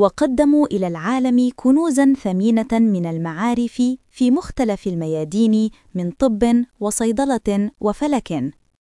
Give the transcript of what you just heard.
وقدموا إلى العالم كنوزا ثمينة من المعارف في مختلف الميادين من طب وصيدلة وفلك.